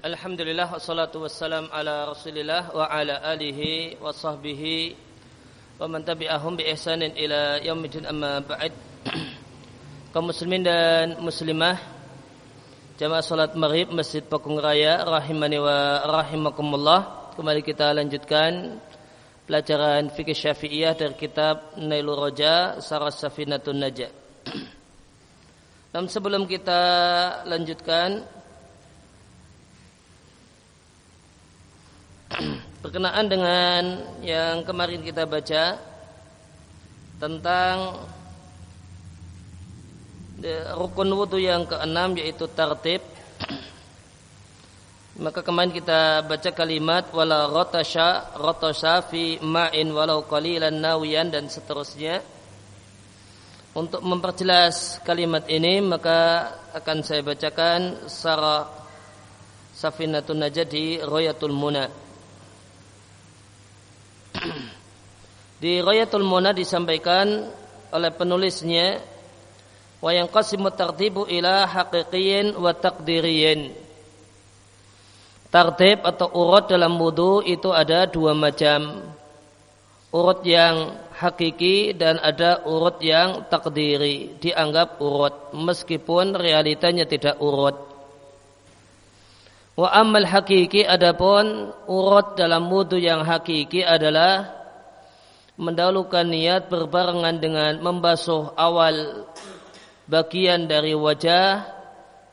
Alhamdulillah wassalatu wassalam ala Rasulillah wa ala alihi wa sahbihi wa man tabi'ahum bi ihsanin ila yaumil amma ba'd. Kaum muslimin dan muslimah jamaah salat maghrib Masjid Pakung Raya rahimani wa rahimakumullah. Kembali kita lanjutkan pelajaran fikih Syafi'iyah dari kitab Nailur Raja Saras Safinatun Najah. Dan sebelum kita lanjutkan berkenaan dengan yang kemarin kita baca tentang rukun wudhu yang keenam yaitu tertib maka kemarin kita baca kalimat wala rotasha rotasha fi ma'in walau qalilan nawiyan dan seterusnya untuk memperjelas kalimat ini maka akan saya bacakan secara Safinatun Najah di Royatul Muna. Di Rayatul Muna disampaikan oleh penulisnya wa yang qasimu tartibu ila haqiqiyin wa taqdiriyin. Tartib atau urut dalam wudu itu ada dua macam. Urut yang hakiki dan ada urut yang takdiri. Dianggap urut meskipun realitanya tidak urut. Wa amal hakiki adapun urut dalam wudu yang hakiki adalah mendahulukan niat berbarengan dengan membasuh awal bagian dari wajah,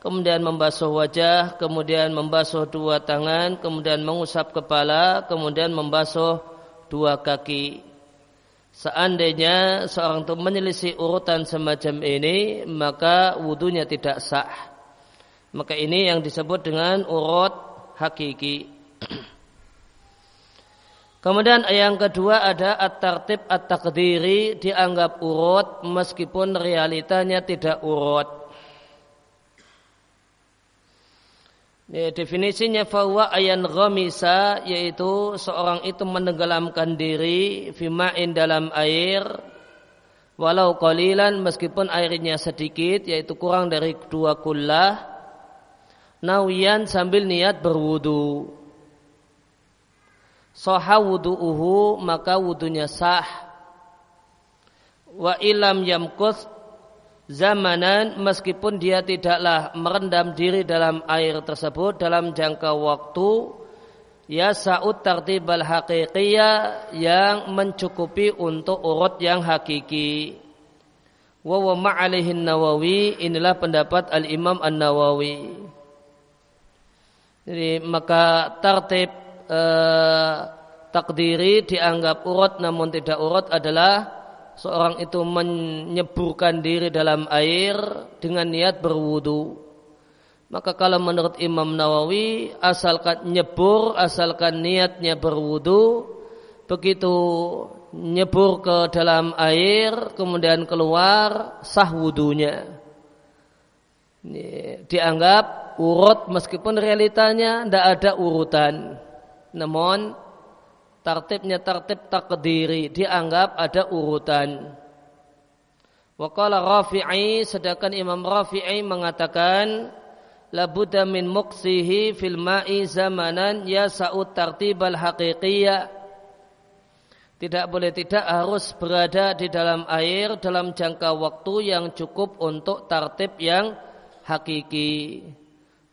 kemudian membasuh wajah, kemudian membasuh dua tangan, kemudian mengusap kepala, kemudian membasuh dua kaki. Seandainya seorang itu menyelisih urutan semacam ini, maka wudhunya tidak sah. Maka ini yang disebut dengan urut hakiki. Kemudian yang kedua ada at-tartib at-taqdiri dianggap urut meskipun realitanya tidak urut. Ya, definisinya fawa ayan ghamisa yaitu seorang itu menenggelamkan diri fima'in dalam air walau qalilan meskipun airnya sedikit yaitu kurang dari dua kullah nawiyan sambil niat berwudu. Soha wudu'uhu maka wudunya sah. Wa ilam yamkus zamanan meskipun dia tidaklah merendam diri dalam air tersebut dalam jangka waktu ya sa'ud tartibal haqiqiyah yang mencukupi untuk urut yang hakiki. Wa wa ma'alihin nawawi inilah pendapat al-imam an-nawawi jadi maka tertib eh, takdiri dianggap urut namun tidak urut adalah seorang itu menyeburkan diri dalam air dengan niat berwudu. Maka kalau menurut Imam Nawawi asalkan nyebur, asalkan niatnya berwudu, begitu nyebur ke dalam air kemudian keluar sah wudunya. Dianggap urut meskipun realitanya tidak ada urutan. Namun tartibnya tartib takdiri dianggap ada urutan. Waqala Rafi'i sedangkan Imam Rafi'i mengatakan labudda min muqsihi fil ma'i zamanan sa'ud tartibal haqiqiyya tidak boleh tidak harus berada di dalam air dalam jangka waktu yang cukup untuk tartib yang hakiki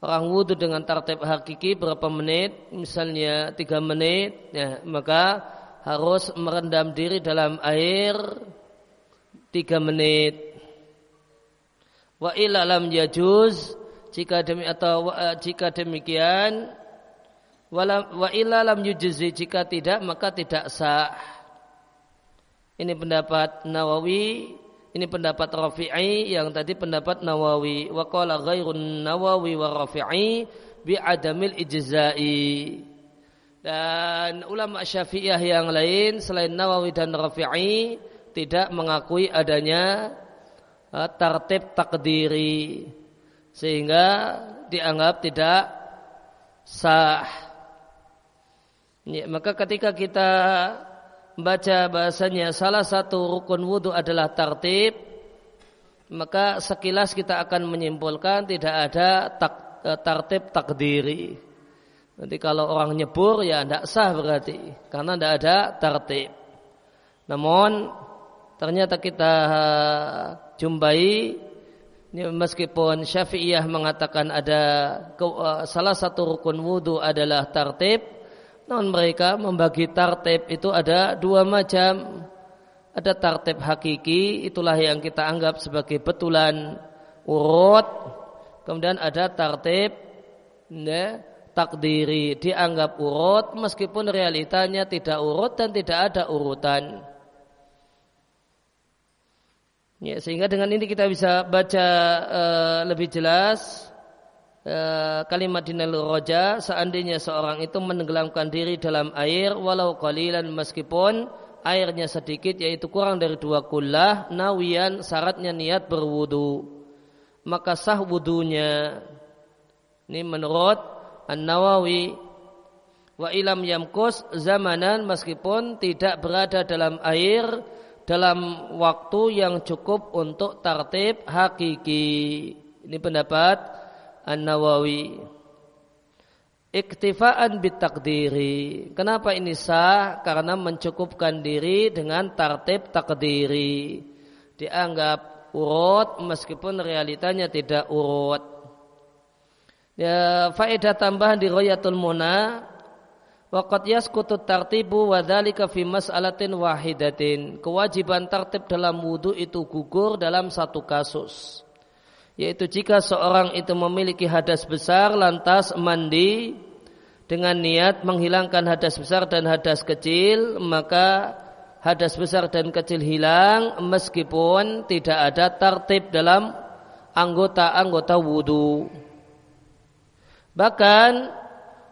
orang wudhu dengan tertib hakiki berapa menit, misalnya tiga menit, ya, maka harus merendam diri dalam air tiga menit. Wa ilalam yajuz jika demi atau uh, jika demikian wa ilalam yujuzi jika tidak maka tidak sah. Ini pendapat Nawawi ini pendapat Rafi'i yang tadi pendapat Nawawi. Wa qala ghairun Nawawi wa Rafi'i bi adamil ijza'i. Dan ulama Syafi'iyah yang lain selain Nawawi dan Rafi'i tidak mengakui adanya uh, tartib takdiri sehingga dianggap tidak sah. Ya, maka ketika kita baca bahasanya salah satu rukun wudhu adalah tartib, maka sekilas kita akan menyimpulkan tidak ada tak, e, tartib takdiri. Nanti kalau orang nyebur ya tidak sah berarti karena tidak ada tertib. Namun ternyata kita jumpai meskipun Syafi'iyah mengatakan ada eh, salah satu rukun wudhu adalah tertib, namun mereka membagi tertib itu ada dua macam. Ada tertib hakiki, itulah yang kita anggap sebagai betulan urut. Kemudian ada tertib ya, takdiri, dianggap urut meskipun realitanya tidak urut dan tidak ada urutan. Ya, sehingga dengan ini kita bisa baca uh, lebih jelas kalimat dinal roja seandainya seorang itu menenggelamkan diri dalam air walau qalilan meskipun airnya sedikit yaitu kurang dari dua kullah nawian syaratnya niat berwudu maka sah wudunya ini menurut An-Nawawi wa ilam yamkus zamanan meskipun tidak berada dalam air dalam waktu yang cukup untuk tertib hakiki. Ini pendapat An-Nawawi. Iktifaan bitakdiri. Kenapa ini sah? Karena mencukupkan diri dengan tertib takdiri. Dianggap urut meskipun realitanya tidak urut. Ya, faedah tambahan di Royatul Muna Waqad yaskutu tartibu wa dzalika fi mas'alatin wahidatin. Kewajiban tertib dalam wudu itu gugur dalam satu kasus. Yaitu jika seorang itu memiliki hadas besar lantas mandi dengan niat menghilangkan hadas besar dan hadas kecil, maka hadas besar dan kecil hilang meskipun tidak ada tertib dalam anggota-anggota wudu. Bahkan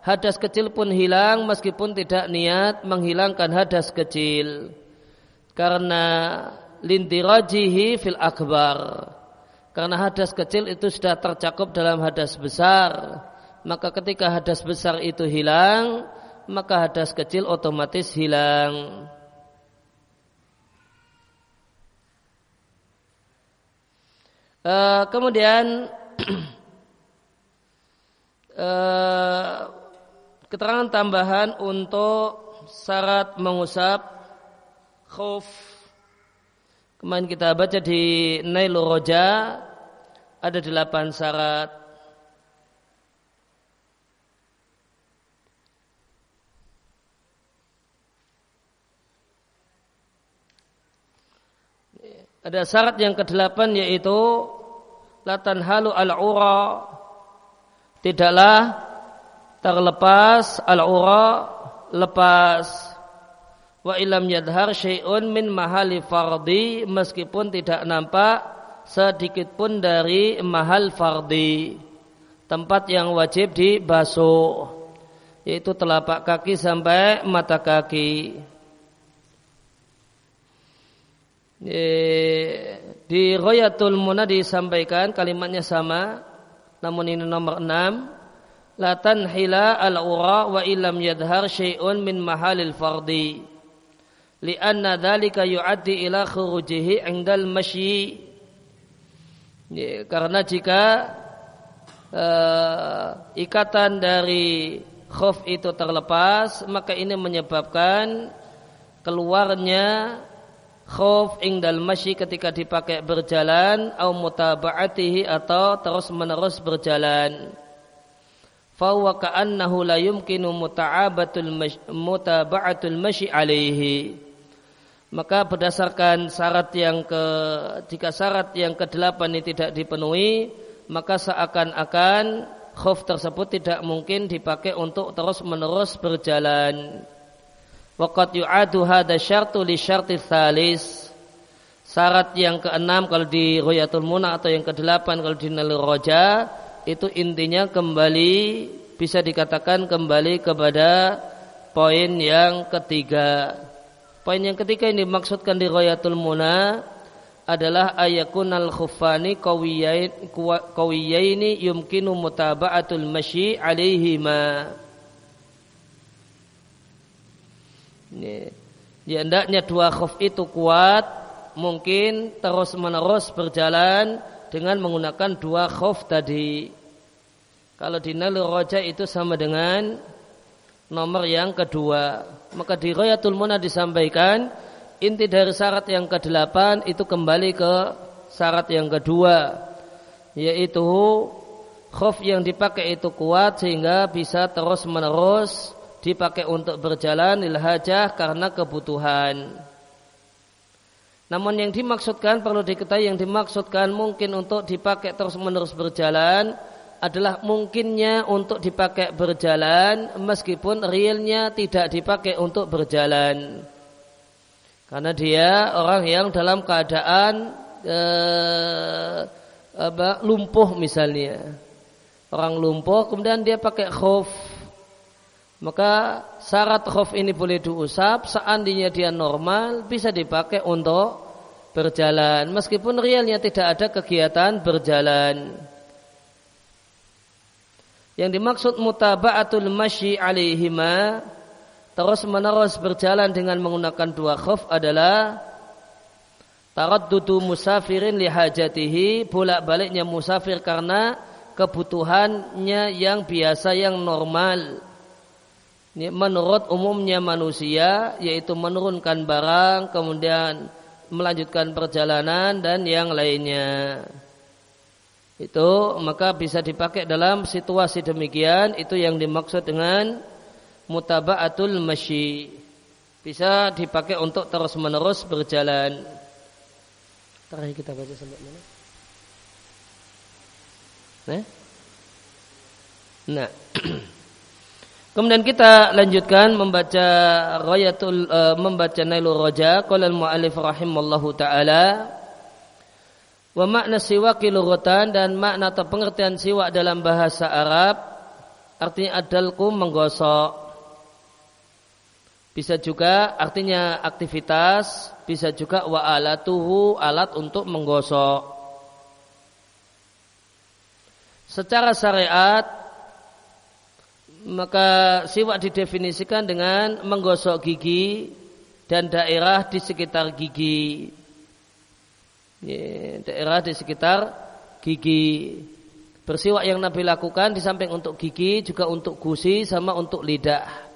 hadas kecil pun hilang meskipun tidak niat menghilangkan hadas kecil karena lintirajihi fil akbar karena hadas kecil itu sudah tercakup dalam hadas besar maka ketika hadas besar itu hilang maka hadas kecil otomatis hilang uh, kemudian uh, keterangan tambahan untuk syarat mengusap khuf. Kemarin kita baca di Nailul Roja ada delapan syarat. Ada syarat yang kedelapan yaitu latan halu al-ura tidaklah terlepas al-ura lepas wa ilam yadhar syai'un min mahali fardi meskipun tidak nampak sedikit pun dari mahal fardi. Tempat yang wajib dibasuh yaitu telapak kaki sampai mata kaki. Di Royatul Muna disampaikan kalimatnya sama namun ini nomor 6 la tanhila al-ura wa illam yadhar syai'un min mahalil fardi lianna dhalika yu'addi ila khurujihi indal masyi ya, karena jika uh, ikatan dari khuf itu terlepas maka ini menyebabkan keluarnya khuf indal masyi ketika dipakai berjalan atau mutaba'atihi atau terus menerus berjalan. Fahuwa ka'annahu la yumkinu muta'abatul mutaba'atul masyi alaihi maka berdasarkan syarat yang ke jika syarat yang kedelapan ini tidak dipenuhi maka seakan-akan khuf tersebut tidak mungkin dipakai untuk terus menerus berjalan waqad yu'adu hadha syartu li syarti thalis syarat yang keenam kalau di Royatul Muna atau yang kedelapan kalau di Nalur Roja itu intinya kembali bisa dikatakan kembali kepada poin yang ketiga. Poin yang ketiga ini dimaksudkan di Royatul Muna adalah ayakun al khufani kawiyaini yumkinu mutaba'atul masyi alaihima. Ini, ya hendaknya dua khuf itu kuat, mungkin terus menerus berjalan dengan menggunakan dua khuf tadi. Kalau di nalu roja itu sama dengan nomor yang kedua. Maka di Royatul Muna disampaikan inti dari syarat yang kedelapan itu kembali ke syarat yang kedua yaitu khuf yang dipakai itu kuat sehingga bisa terus menerus dipakai untuk berjalan ilhajah karena kebutuhan. Namun yang dimaksudkan perlu diketahui yang dimaksudkan mungkin untuk dipakai terus menerus berjalan adalah mungkinnya untuk dipakai berjalan meskipun realnya tidak dipakai untuk berjalan. Karena dia orang yang dalam keadaan eh, apa, lumpuh misalnya. Orang lumpuh kemudian dia pakai khuf. Maka syarat khuf ini boleh diusap seandainya dia normal bisa dipakai untuk berjalan meskipun realnya tidak ada kegiatan berjalan. Yang dimaksud mutaba'atul masyi alaihima terus menerus berjalan dengan menggunakan dua khuf adalah taraddudu musafirin lihajatihi bolak-baliknya musafir karena kebutuhannya yang biasa yang normal. Ini menurut umumnya manusia yaitu menurunkan barang kemudian melanjutkan perjalanan dan yang lainnya itu maka bisa dipakai dalam situasi demikian itu yang dimaksud dengan mutaba'atul masyi. Bisa dipakai untuk terus menerus berjalan. Terakhir kita baca sampai mana? Nah. Nah. Kemudian kita lanjutkan membaca Rayatul uh, membaca Nailul Raja. Qala al-muallif rahimallahu taala Wa makna siwak lughatan dan makna atau pengertian siwak dalam bahasa Arab artinya adalku menggosok. Bisa juga artinya aktivitas, bisa juga wa alatuhu alat untuk menggosok. Secara syariat maka siwak didefinisikan dengan menggosok gigi dan daerah di sekitar gigi daerah di sekitar gigi. Bersiwak yang Nabi lakukan di samping untuk gigi juga untuk gusi sama untuk lidah.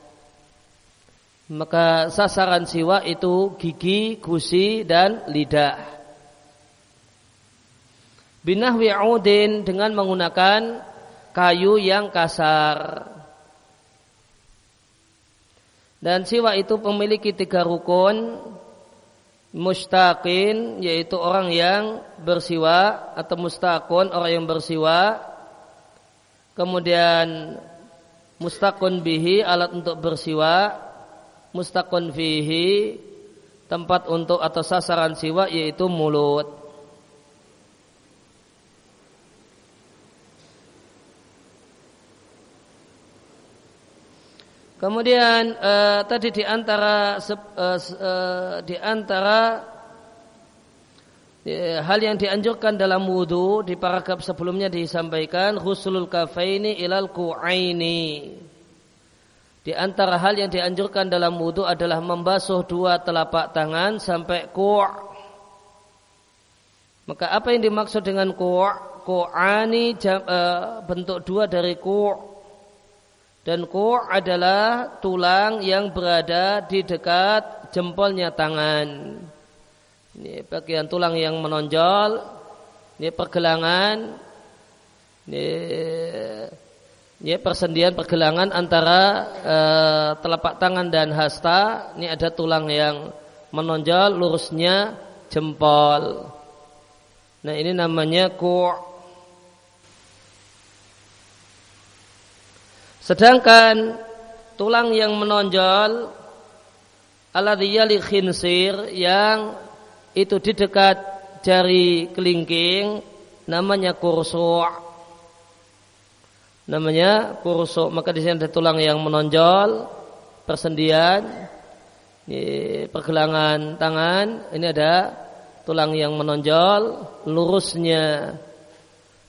Maka sasaran siwak itu gigi, gusi dan lidah. Binahwi udin dengan menggunakan kayu yang kasar. Dan siwak itu memiliki tiga rukun mustaqin yaitu orang yang bersiwa atau mustaqun orang yang bersiwa. Kemudian mustaqun bihi alat untuk bersiwa. Mustaqun fihi tempat untuk atau sasaran siwa yaitu mulut Kemudian uh, tadi di antara uh, di antara hal yang dianjurkan dalam wudhu di paragraf sebelumnya disampaikan husulul kafaini ilal ku'aini. Di antara hal yang dianjurkan dalam wudhu adalah membasuh dua telapak tangan sampai ku'. Maka apa yang dimaksud dengan ku'? Ku'ani bentuk dua dari ku' Dan ku' adalah tulang yang berada di dekat jempolnya tangan. Ini bagian tulang yang menonjol. Ini pergelangan. Ini, ini persendian pergelangan antara uh, telapak tangan dan hasta. Ini ada tulang yang menonjol, lurusnya jempol. Nah ini namanya ku' Sedangkan tulang yang menonjol alladhi yali khinsir yang itu di dekat jari kelingking namanya kursu' namanya kursu' maka di sini ada tulang yang menonjol persendian ini pergelangan tangan ini ada tulang yang menonjol lurusnya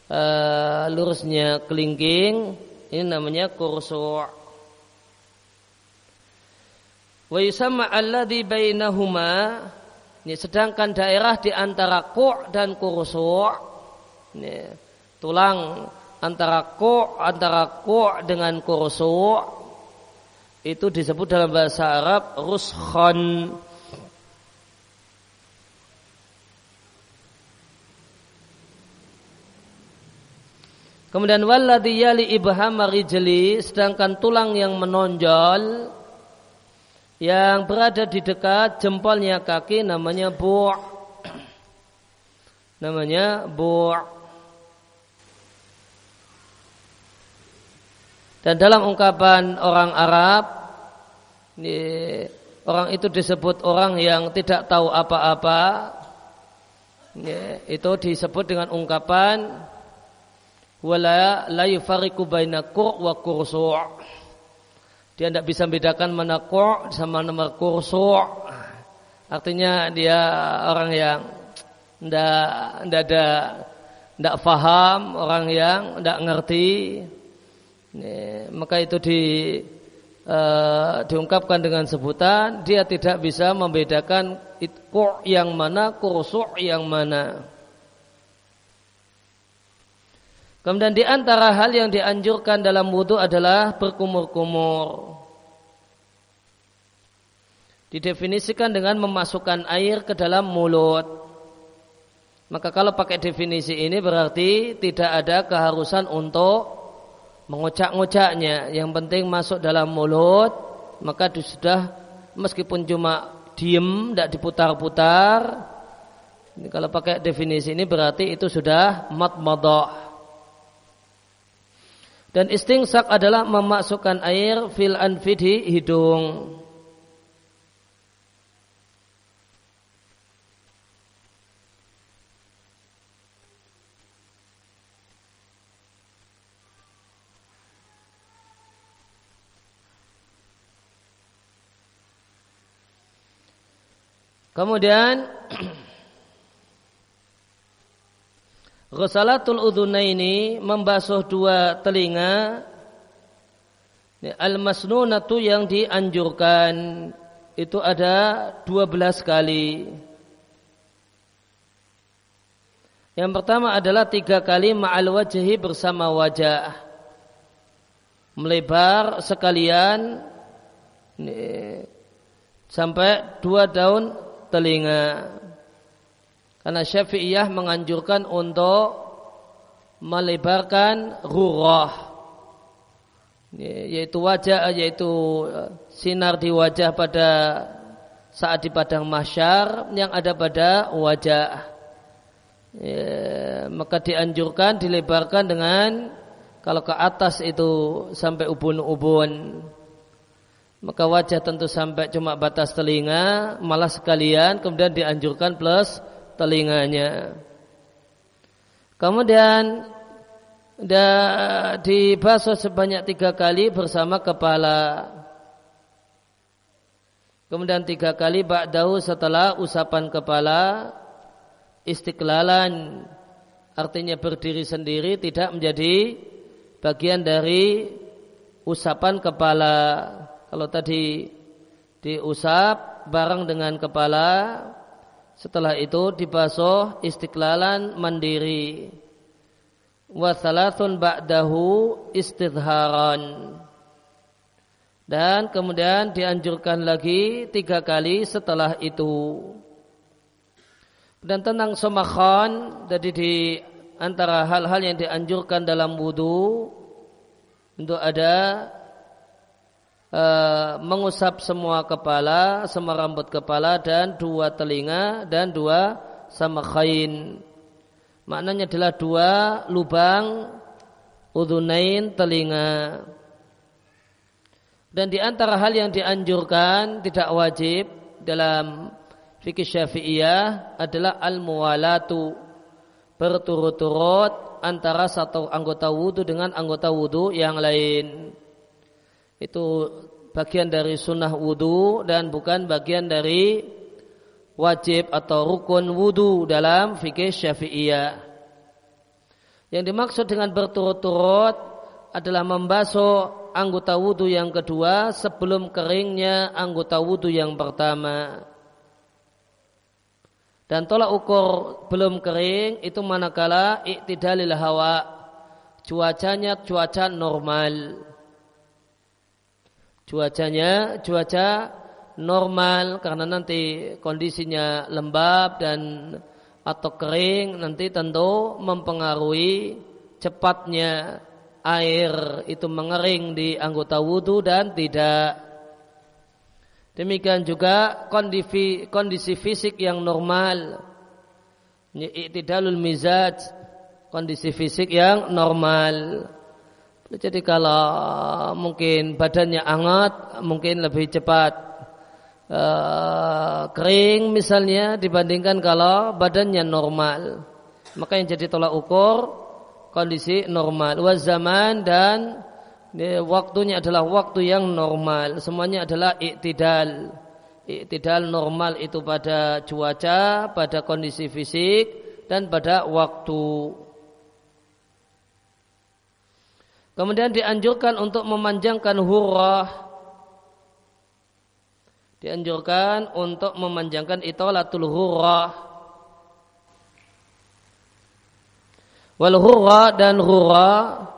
uh, lurusnya kelingking ini namanya kursu'. Wa yusamma alladhi bainahuma ini sedangkan daerah di antara ku' dan kursu' ini tulang antara ku' antara ku' dengan kursu' itu disebut dalam bahasa Arab ruskhan. Kemudian walladhi yali ibham rijli sedangkan tulang yang menonjol yang berada di dekat jempolnya kaki namanya bu' namanya bu' dan dalam ungkapan orang Arab ini, orang itu disebut orang yang tidak tahu apa-apa. Itu disebut dengan ungkapan wala la yufariqu baina qur' wa kursu' dia tidak bisa membedakan mana qur' sama nomor kursu' artinya dia orang yang tidak tidak ada tidak faham orang yang tidak ngerti. Maka itu di uh, diungkapkan dengan sebutan dia tidak bisa membedakan qur' yang mana kursu' yang mana Kemudian di antara hal yang dianjurkan dalam wudhu adalah berkumur-kumur. Didefinisikan dengan memasukkan air ke dalam mulut. Maka kalau pakai definisi ini berarti tidak ada keharusan untuk mengucak-ngucaknya. Yang penting masuk dalam mulut, maka sudah meskipun cuma diem, tidak diputar-putar. Kalau pakai definisi ini berarti itu sudah matmadah. Dan istingsak adalah memasukkan air fil anfidi hidung. Kemudian Ghusalatul udhunaini membasuh dua telinga Al-masnunatu yang dianjurkan itu ada 12 kali. Yang pertama adalah tiga kali ma'al wajhi bersama wajah. Melebar sekalian sampai dua daun telinga. Karena Syafi'iyah menganjurkan untuk melebarkan rurah yaitu wajah yaitu e, sinar di wajah pada saat di padang mahsyar yang ada pada wajah. Ya, maka dianjurkan dilebarkan dengan kalau ke atas itu sampai ubun-ubun. Maka wajah tentu sampai cuma batas telinga malah sekalian kemudian dianjurkan plus telinganya. Kemudian dibasuh sebanyak tiga kali bersama kepala. Kemudian tiga kali ba'dahu setelah usapan kepala istiqlalan artinya berdiri sendiri tidak menjadi bagian dari usapan kepala. Kalau tadi diusap bareng dengan kepala setelah itu dibasuh istiqlalan mandiri. Wa thalathun ba'dahu istidharan. Dan kemudian dianjurkan lagi tiga kali setelah itu. Dan tentang somakhan, jadi di antara hal-hal yang dianjurkan dalam wudhu untuk ada Eh, mengusap semua kepala, semua rambut kepala dan dua telinga dan dua sama kain. Maknanya adalah dua lubang udunain telinga. Dan di antara hal yang dianjurkan tidak wajib dalam fikih syafi'iyah adalah al-muwalatu berturut-turut antara satu anggota wudhu dengan anggota wudhu yang lain. Itu bagian dari sunnah wudhu dan bukan bagian dari wajib atau rukun wudhu dalam fikih syafi'iyah. Yang dimaksud dengan berturut-turut adalah membasuh anggota wudhu yang kedua sebelum keringnya anggota wudhu yang pertama. Dan tolak ukur belum kering itu manakala iktidalil hawa. Cuacanya cuaca normal cuacanya cuaca normal karena nanti kondisinya lembab dan atau kering nanti tentu mempengaruhi cepatnya air itu mengering di anggota wudhu dan tidak. Demikian juga kondisi, kondisi fisik yang normal. Iktidalul mizaj, kondisi fisik yang normal. Jadi kalau mungkin badannya hangat, mungkin lebih cepat uh, kering misalnya dibandingkan kalau badannya normal. Maka yang jadi tolak ukur kondisi normal. Wa zaman dan waktunya adalah waktu yang normal. Semuanya adalah iktidal. Iktidal normal itu pada cuaca, pada kondisi fisik dan pada waktu. Kemudian dianjurkan untuk memanjangkan hurrah. Dianjurkan untuk memanjangkan itolatul hurrah. Wal hurrah dan hurrah.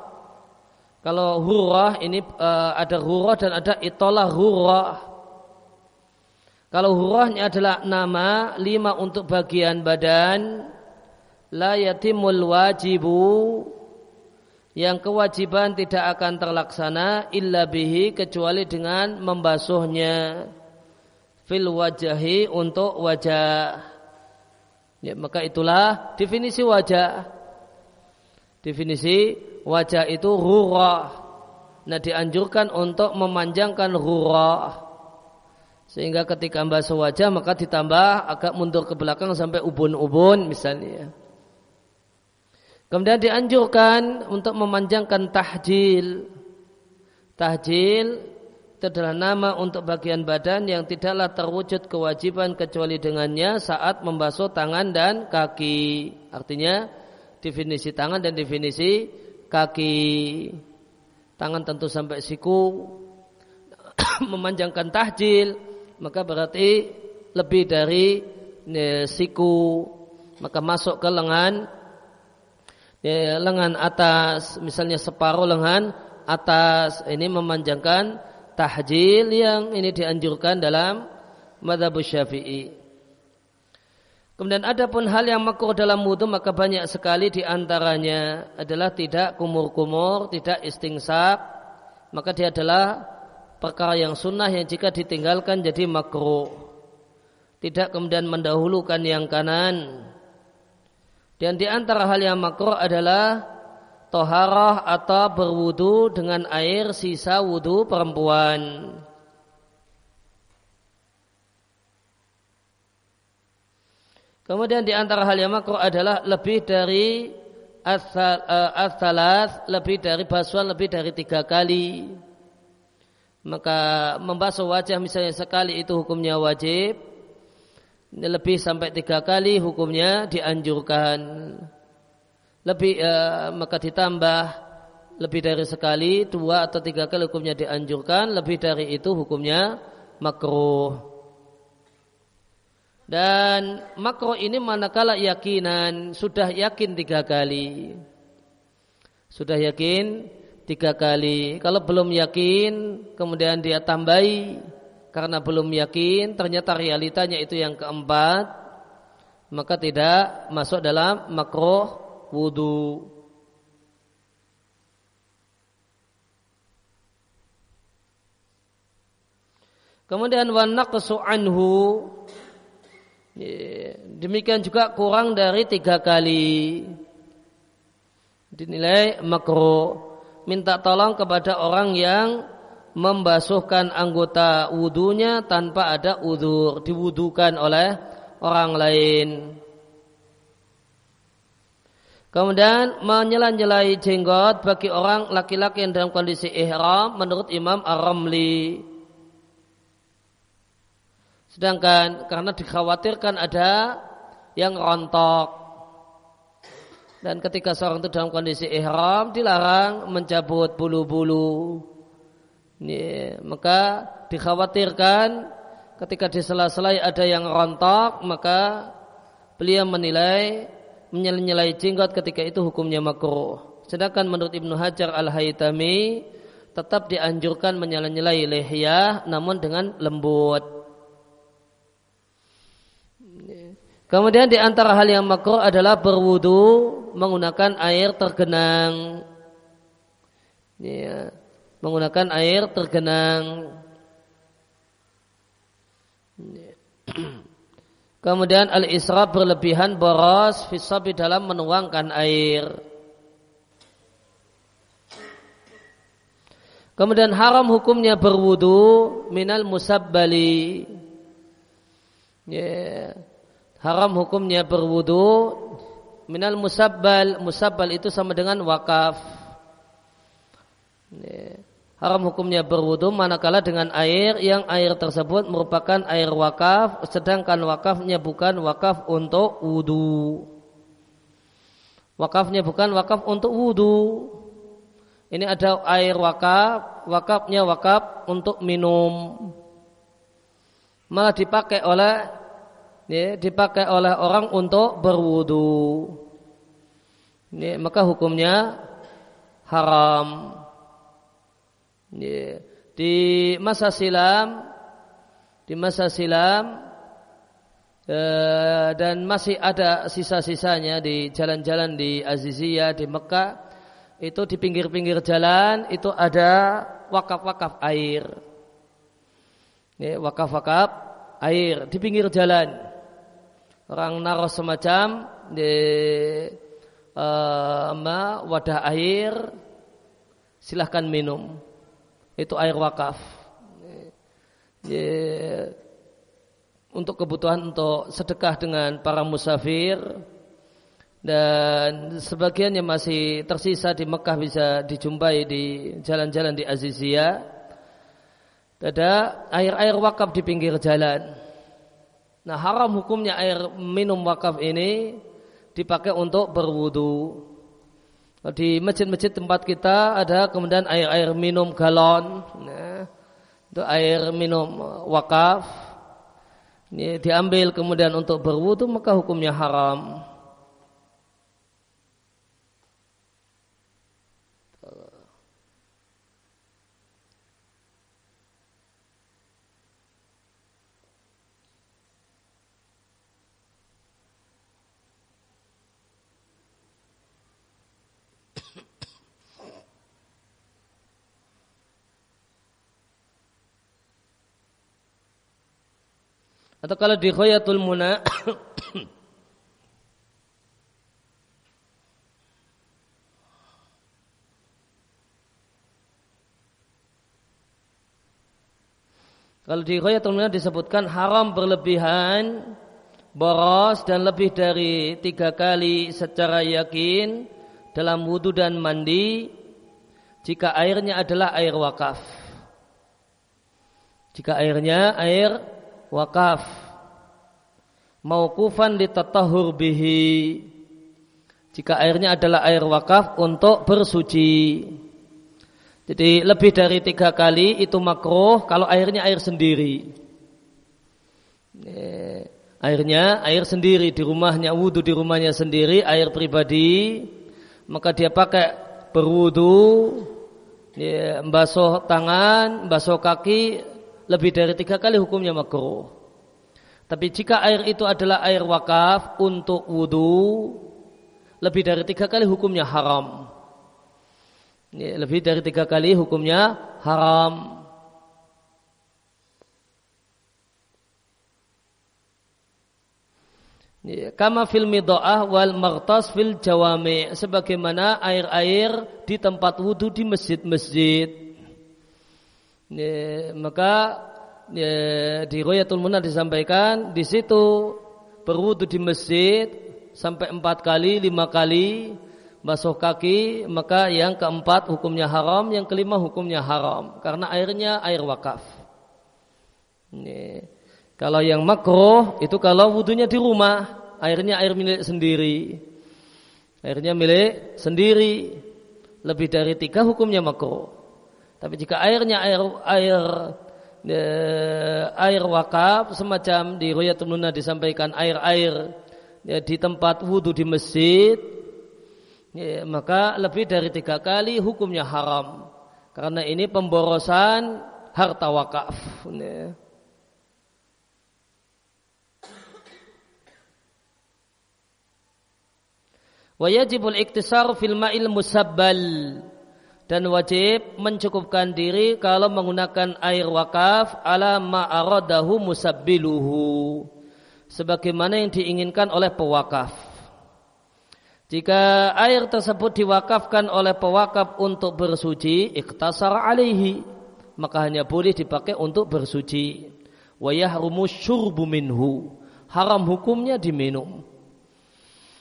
Kalau hurrah ini uh, ada hurrah dan ada itolah hurrah. Kalau hurrahnya adalah nama lima untuk bagian badan. La yatimul wajibu yang kewajiban tidak akan terlaksana illa bihi kecuali dengan membasuhnya fil wajahi untuk wajah. Ya, maka itulah definisi wajah. Definisi wajah itu hurrah. Nah dianjurkan untuk memanjangkan hurrah. Sehingga ketika membasuh wajah maka ditambah agak mundur ke belakang sampai ubun-ubun misalnya. Kemudian dianjurkan untuk memanjangkan tahjil. Tahjil itu adalah nama untuk bagian badan yang tidaklah terwujud kewajiban kecuali dengannya saat membasuh tangan dan kaki. Artinya definisi tangan dan definisi kaki. Tangan tentu sampai siku. memanjangkan tahjil maka berarti lebih dari e, siku maka masuk ke lengan ya, lengan atas, misalnya separuh lengan atas, ini memanjangkan tahjil yang ini dianjurkan dalam madhab syafi'i. Kemudian ada pun hal yang makruh dalam wudhu maka banyak sekali di antaranya adalah tidak kumur-kumur, tidak istingsak, maka dia adalah perkara yang sunnah yang jika ditinggalkan jadi makruh. Tidak kemudian mendahulukan yang kanan, dan di antara hal yang makruh adalah toharah atau berwudu dengan air sisa wudu perempuan. Kemudian di antara hal yang makruh adalah lebih dari as-salas, lebih dari basuhan lebih dari tiga kali. Maka membasuh wajah misalnya sekali itu hukumnya wajib lebih sampai tiga kali hukumnya dianjurkan. Lebih uh, maka ditambah lebih dari sekali dua atau tiga kali hukumnya dianjurkan lebih dari itu hukumnya makruh. Dan makruh ini manakala yakinan sudah yakin tiga kali. Sudah yakin tiga kali. Kalau belum yakin kemudian dia tambahi karena belum yakin ternyata realitanya itu yang keempat maka tidak masuk dalam makruh wudu. Kemudian wanaqsu anhu. Demikian juga kurang dari tiga kali. Dinilai makruh minta tolong kepada orang yang membasuhkan anggota wudhunya tanpa ada udur diwudukan oleh orang lain. Kemudian menyela-nyelai jenggot bagi orang laki-laki yang dalam kondisi ihram menurut Imam Ar-Ramli. Sedangkan karena dikhawatirkan ada yang rontok. Dan ketika seorang itu dalam kondisi ihram dilarang mencabut bulu-bulu. Ini, maka dikhawatirkan ketika di sela-sela ada yang rontok maka beliau menilai menyelai jenggot ketika itu hukumnya makruh. Sedangkan menurut Ibnu Hajar Al-Haytami tetap dianjurkan menyela-nyelai lehyah namun dengan lembut. Kemudian di antara hal yang makruh adalah berwudu menggunakan air tergenang. Ya, menggunakan air tergenang. Kemudian al-israf berlebihan boros fisabi dalam menuangkan air. Kemudian haram hukumnya berwudu minal musabbali. Yeah. Haram hukumnya berwudu minal musabbal. Musabbal itu sama dengan wakaf. Haram hukumnya berwudu manakala dengan air yang air tersebut merupakan air wakaf sedangkan wakafnya bukan wakaf untuk wudu. Wakafnya bukan wakaf untuk wudu. Ini ada air wakaf, wakafnya wakaf untuk minum. Malah dipakai oleh ya, dipakai oleh orang untuk berwudu. Ya, maka hukumnya haram. Di masa silam di masa silam eh, dan masih ada sisa-sisanya di jalan-jalan di Aziziyah di Mekah itu di pinggir-pinggir jalan itu ada wakaf-wakaf air. wakaf-wakaf air di pinggir jalan. Orang naruh semacam di uh, wadah air, silahkan minum. Itu air wakaf. untuk kebutuhan untuk sedekah dengan para musafir dan sebagiannya masih tersisa di Mekah bisa dijumpai di jalan-jalan di Azizia. Ada air-air wakaf di pinggir jalan. Nah haram hukumnya air minum wakaf ini dipakai untuk berwudu. Di masjid-masjid tempat kita ada kemudian air-air minum galon. Nah, itu air minum wakaf. Ini diambil kemudian untuk berwudu maka hukumnya haram. Atau kalau di Khoyatul Muna Kalau di Khoyatul Muna disebutkan haram berlebihan boros dan lebih dari tiga kali secara yakin dalam wudhu dan mandi jika airnya adalah air wakaf. Jika airnya air wakaf. Mauqufan litatahhur bihi. Jika airnya adalah air wakaf untuk bersuci. Jadi lebih dari tiga kali itu makruh kalau airnya air sendiri. Airnya air sendiri di rumahnya wudhu di rumahnya sendiri air pribadi. Maka dia pakai berwudhu ya, membasuh tangan, membasuh kaki lebih dari tiga kali hukumnya makruh. Tapi jika air itu adalah air wakaf untuk wudhu, lebih dari tiga kali hukumnya haram. Lebih dari tiga kali hukumnya haram. Kama fil midoah wal martas fil jawami sebagaimana air-air di tempat wudhu di masjid-masjid. Ya, maka ya, di Royatul Munah disampaikan di situ berwudu di masjid sampai empat kali, lima kali basuh kaki, maka yang keempat hukumnya haram, yang kelima hukumnya haram karena airnya air wakaf. Ini. Kalau yang makruh itu kalau wudhunya di rumah, airnya air milik sendiri. Airnya milik sendiri. Lebih dari tiga hukumnya makruh. Tapi jika airnya air air e, air wakaf semacam di Royatul Nuna disampaikan air-air ya, di tempat wudhu di masjid ya, maka lebih dari tiga kali hukumnya haram Karena ini pemborosan harta wakaf. Ya. Wajibul iktisar fil ma'il musabbal dan wajib mencukupkan diri kalau menggunakan air wakaf ala ma'aradahu musabbiluhu sebagaimana yang diinginkan oleh pewakaf. Jika air tersebut diwakafkan oleh pewakaf untuk bersuci, iktasar alaihi, maka hanya boleh dipakai untuk bersuci. Wa yahrumu syurbu minhu. Haram hukumnya diminum.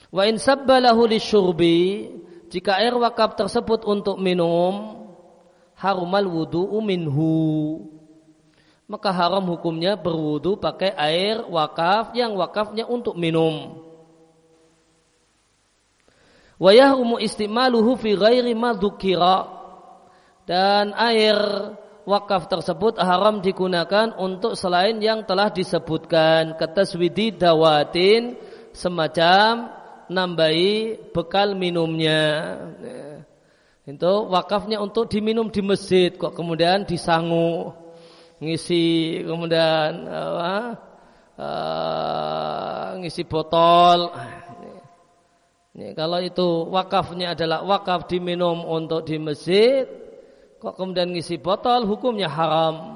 Wa in sabbalahu lisyurbi jika air wakaf tersebut untuk minum harumal wudu'u minhu maka haram hukumnya berwudu pakai air wakaf yang wakafnya untuk minum. Wa yahrumu istimaluhu fi ghairi ma dan air wakaf tersebut haram digunakan untuk selain yang telah disebutkan ketaswidi dawatin semacam nambahi bekal minumnya. Itu wakafnya untuk diminum di masjid kok kemudian disangu ngisi kemudian apa, uh, ngisi botol. Ini, kalau itu wakafnya adalah wakaf diminum untuk di masjid, kok kemudian ngisi botol hukumnya haram.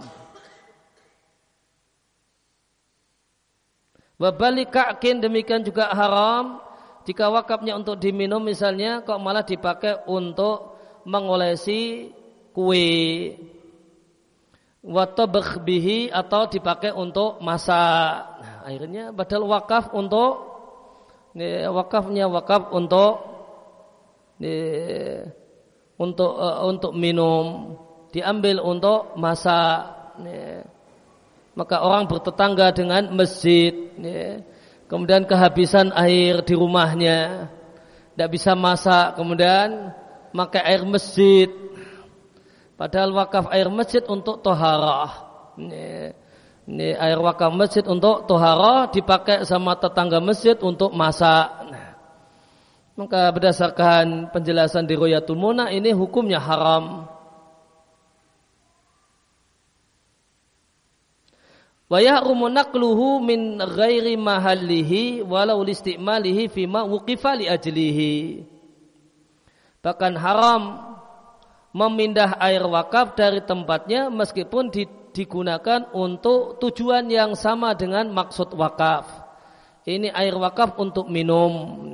Wabalik kakin demikian juga haram jika wakafnya untuk diminum misalnya kok malah dipakai untuk mengolesi kue watabakh bihi atau dipakai untuk masak. Nah, akhirnya badal wakaf untuk ini, wakafnya wakaf untuk ini, untuk uh, untuk minum diambil untuk masak. Ini. Maka orang bertetangga dengan masjid. Ini kemudian kehabisan air di rumahnya, tidak bisa masak, kemudian pakai air masjid. Padahal wakaf air masjid untuk toharah. Ini, ini air wakaf masjid untuk toharah dipakai sama tetangga masjid untuk masak. Maka berdasarkan penjelasan di Royatul Muna ini hukumnya haram. Wa yahrumu min ghairi walau listimalihi fima wuqifa li ajlihi. Bahkan haram memindah air wakaf dari tempatnya meskipun digunakan untuk tujuan yang sama dengan maksud wakaf. Ini air wakaf untuk minum.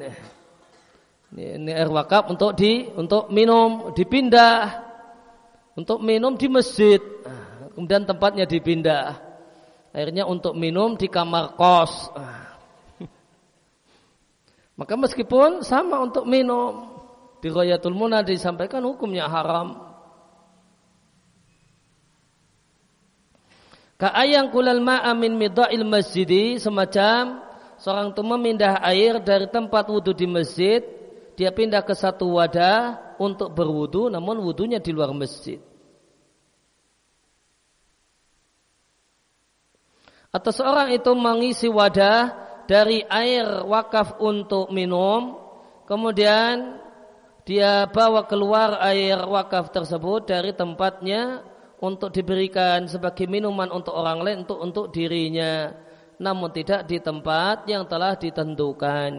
Ini air wakaf untuk di untuk minum dipindah. Untuk minum di masjid. Kemudian tempatnya dipindah akhirnya untuk minum di kamar kos. Maka meskipun sama untuk minum di Royatul Muna disampaikan hukumnya haram. Ka'ayang kulal ma'amin midha'il masjidi semacam seorang itu memindah air dari tempat wudhu di masjid, dia pindah ke satu wadah untuk berwudhu, namun wudhunya di luar masjid. Atau seorang itu mengisi wadah dari air wakaf untuk minum, kemudian dia bawa keluar air wakaf tersebut dari tempatnya untuk diberikan sebagai minuman untuk orang lain untuk untuk dirinya, namun tidak di tempat yang telah ditentukan.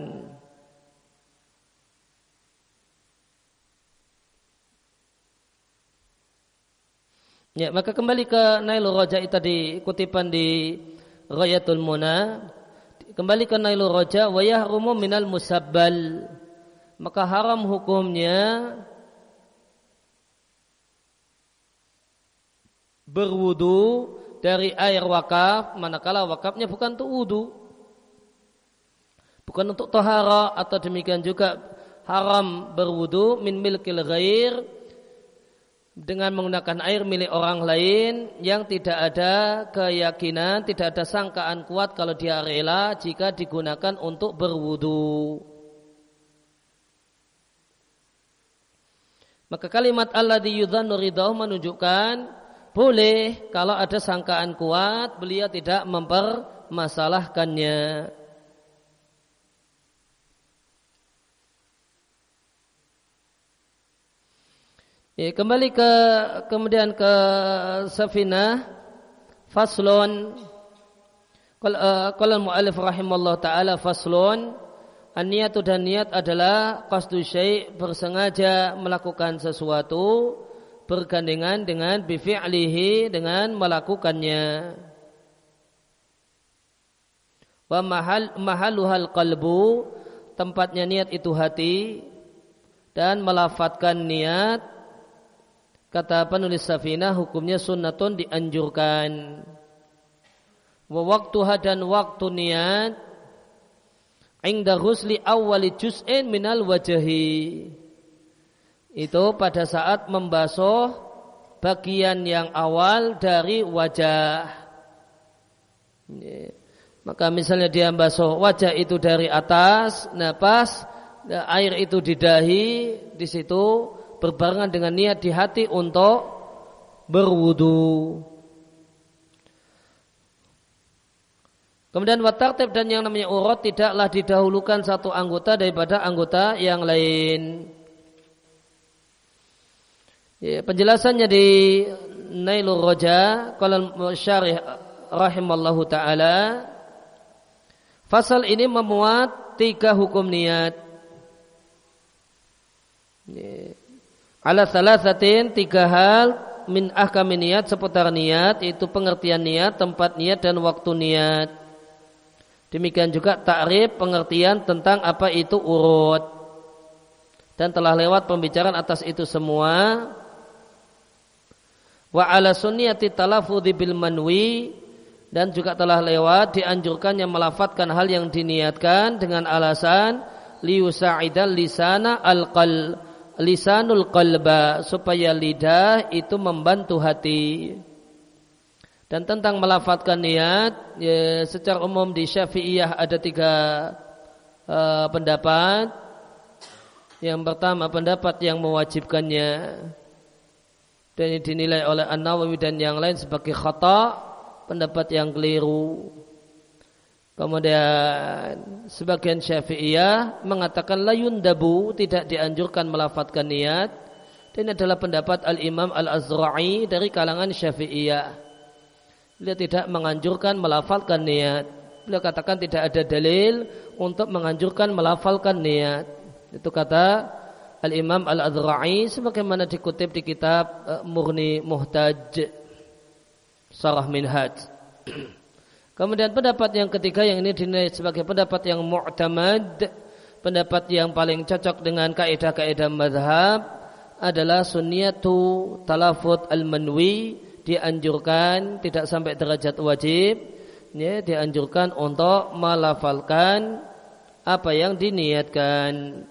Ya, maka kembali ke Nailul Rajai tadi kutipan di Ghayatul Muna. Kembali ke Nailul Raja wa yahrumu minal musabbal. Maka haram hukumnya berwudu dari air wakaf. Manakala wakafnya bukan untuk wudu. Bukan untuk tohara atau demikian juga haram berwudu min milkil ghair dengan menggunakan air milik orang lain yang tidak ada keyakinan, tidak ada sangkaan kuat kalau dia rela jika digunakan untuk berwudu. Maka kalimat Allah di yudhanu ridho menunjukkan boleh kalau ada sangkaan kuat beliau tidak mempermasalahkannya. Ya, kembali ke kemudian ke Safina. Faslon kalau uh, mu'alif rahimallahu taala faslon An-niat dan niat adalah qasdu syai' bersengaja melakukan sesuatu bergandengan dengan bifi'lihi dengan melakukannya. Wa mahal mahaluhal qalbu tempatnya niat itu hati dan melafatkan niat kata penulis Safinah hukumnya sunnatun dianjurkan. Wa waktuha dan waktu niat Ingda husli awali juz'in minal wajahi. Itu pada saat membasuh bagian yang awal dari wajah. Maka misalnya dia membasuh wajah itu dari atas, nah pas air itu di dahi, di situ berbarengan dengan niat di hati untuk berwudu. Kemudian watartib dan yang namanya urut tidaklah didahulukan satu anggota daripada anggota yang lain. Ya, penjelasannya di Nailul Roja kalau syarih rahimallahu taala Fasal ini memuat tiga hukum niat. Ya. Ala salasatin tiga hal min ahkam niat seputar niat itu pengertian niat, tempat niat dan waktu niat. Demikian juga takrif pengertian tentang apa itu urut. Dan telah lewat pembicaraan atas itu semua. Wa ala sunniyati talafudhi bil manwi dan juga telah lewat dianjurkannya melafatkan hal yang diniatkan dengan alasan liusa'idal lisana al-qal lisanul qalba supaya lidah itu membantu hati. Dan tentang melafatkan niat, ya, secara umum di Syafi'iyah ada tiga uh, pendapat. Yang pertama pendapat yang mewajibkannya dan ini dinilai oleh An-Nawawi dan yang lain sebagai khata, pendapat yang keliru. Kemudian sebagian Syafi'iyah mengatakan layun dabu tidak dianjurkan melafatkan niat. Dan ini adalah pendapat Al-Imam Al-Azra'i dari kalangan Syafi'iyah. Beliau tidak menganjurkan melafalkan niat. Beliau katakan tidak ada dalil untuk menganjurkan melafalkan niat. Itu kata Al-Imam Al-Adhra'i sebagaimana dikutip di kitab uh, Murni Muhtaj Sarah Minhaj. Kemudian pendapat yang ketiga yang ini dinilai sebagai pendapat yang mu'tamad, pendapat yang paling cocok dengan kaidah-kaidah madhab adalah sunniyatu talafut al-manwi. Dianjurkan tidak sampai derajat wajib. Ya dianjurkan untuk melafalkan apa yang diniatkan.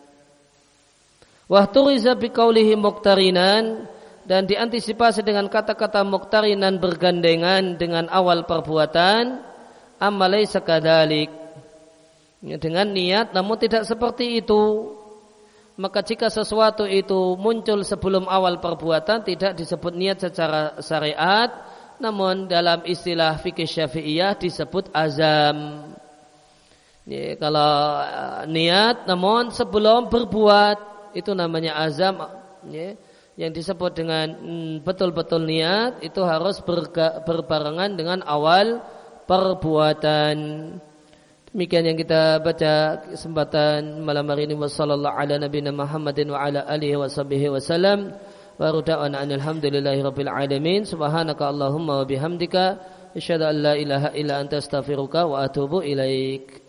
Wahturiza biqaulihi muqtarinan. Dan diantisipasi dengan kata-kata muqtarinan bergandengan dengan awal perbuatan amalai sekadalik ya, dengan niat namun tidak seperti itu. Maka jika sesuatu itu muncul sebelum awal perbuatan tidak disebut niat secara syariat namun dalam istilah fikih syafi'iyah disebut azam. Ya, kalau eh, niat namun sebelum berbuat itu namanya azam. Ya, yang disebut dengan mm, betul-betul niat itu harus berbarengan dengan awal perbuatan. Demikian yang kita baca kesempatan malam hari ini. Wasallallahu ala nabiyina Muhammadin wa ala alihi wa sahbihi wasallam wa ruda'ana alhamdulillahi rabbil alamin. Subhanaka allahumma wa bihamdika. Asyhadu an la ilaha illa anta astaghfiruka wa atubu ilaik